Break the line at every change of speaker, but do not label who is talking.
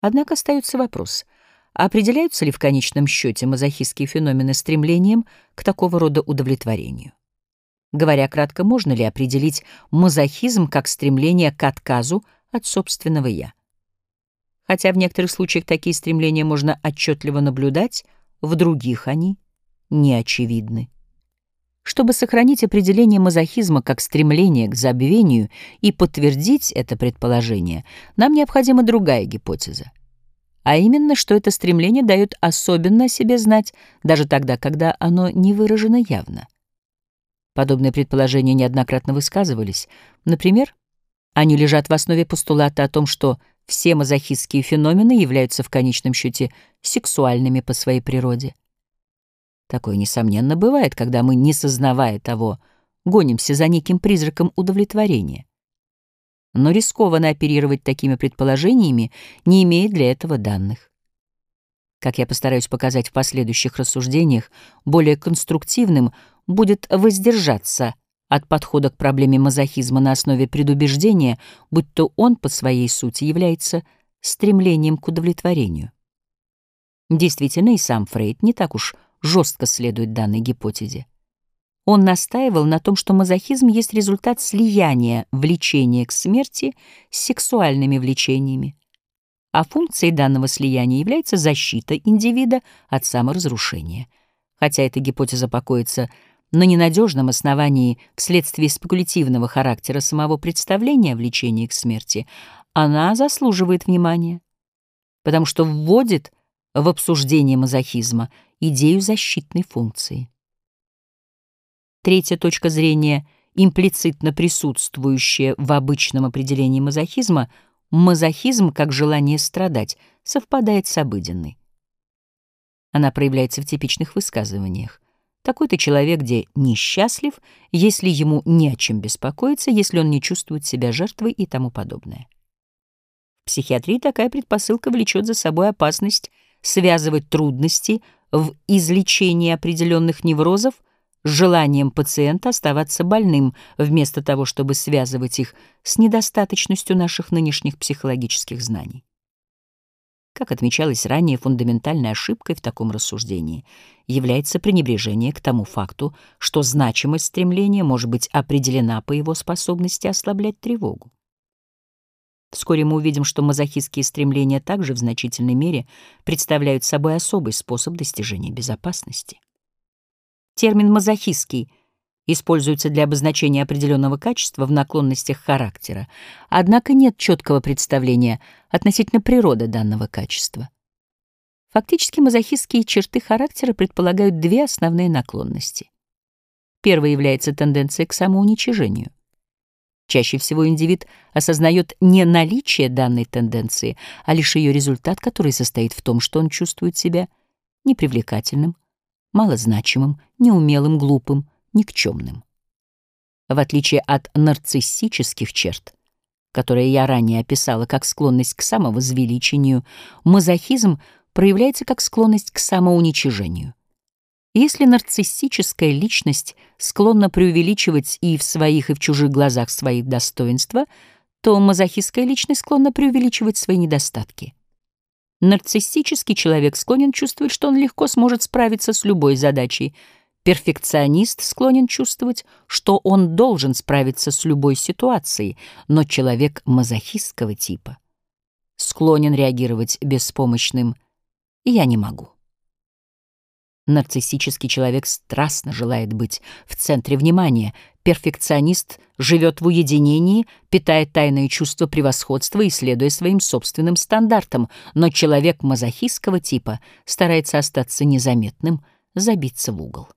Однако остается вопрос, определяются ли в конечном счете мазохистские феномены стремлением к такого рода удовлетворению? Говоря кратко, можно ли определить мазохизм как стремление к отказу от собственного «я»? Хотя в некоторых случаях такие стремления можно отчетливо наблюдать, в других они не очевидны. Чтобы сохранить определение мазохизма как стремление к забвению и подтвердить это предположение, нам необходима другая гипотеза. А именно, что это стремление дает особенно о себе знать, даже тогда, когда оно не выражено явно. Подобные предположения неоднократно высказывались. Например, они лежат в основе постулата о том, что все мазохистские феномены являются в конечном счете сексуальными по своей природе. Такое, несомненно, бывает, когда мы, не сознавая того, гонимся за неким призраком удовлетворения. Но рискованно оперировать такими предположениями, не имея для этого данных. Как я постараюсь показать в последующих рассуждениях, более конструктивным будет воздержаться от подхода к проблеме мазохизма на основе предубеждения, будь то он по своей сути является стремлением к удовлетворению. Действительно, и сам Фрейд не так уж жестко следует данной гипотезе. Он настаивал на том, что мазохизм есть результат слияния влечения к смерти с сексуальными влечениями, а функцией данного слияния является защита индивида от саморазрушения. Хотя эта гипотеза покоится на ненадежном основании вследствие спекулятивного характера самого представления о влечении к смерти, она заслуживает внимания, потому что вводит в обсуждение мазохизма идею защитной функции. Третья точка зрения, имплицитно присутствующая в обычном определении мазохизма, мазохизм как желание страдать, совпадает с обыденной. Она проявляется в типичных высказываниях. Такой-то человек, где несчастлив, если ему не о чем беспокоиться, если он не чувствует себя жертвой и тому подобное. В психиатрии такая предпосылка влечет за собой опасность связывать трудности в излечении определенных неврозов с желанием пациента оставаться больным, вместо того, чтобы связывать их с недостаточностью наших нынешних психологических знаний. Как отмечалось ранее, фундаментальной ошибкой в таком рассуждении является пренебрежение к тому факту, что значимость стремления может быть определена по его способности ослаблять тревогу. Вскоре мы увидим, что мазохистские стремления также в значительной мере представляют собой особый способ достижения безопасности. Термин «мазохистский» используется для обозначения определенного качества в наклонностях характера, однако нет четкого представления относительно природы данного качества. Фактически мазохистские черты характера предполагают две основные наклонности. Первая является тенденцией к самоуничижению. Чаще всего индивид осознает не наличие данной тенденции, а лишь ее результат, который состоит в том, что он чувствует себя непривлекательным, малозначимым, неумелым, глупым, никчемным. В отличие от нарциссических черт, которые я ранее описала как склонность к самовозвеличению, мазохизм проявляется как склонность к самоуничижению. Если нарциссическая личность склонна преувеличивать и в своих, и в чужих глазах свои достоинства, то мазохистская личность склонна преувеличивать свои недостатки. Нарциссический человек склонен чувствовать, что он легко сможет справиться с любой задачей. Перфекционист склонен чувствовать, что он должен справиться с любой ситуацией, но человек мазохистского типа склонен реагировать беспомощным «я не могу». Нарциссический человек страстно желает быть в центре внимания. Перфекционист живет в уединении, питая тайное чувство превосходства и следуя своим собственным стандартам. Но человек мазохистского типа старается остаться незаметным, забиться в угол.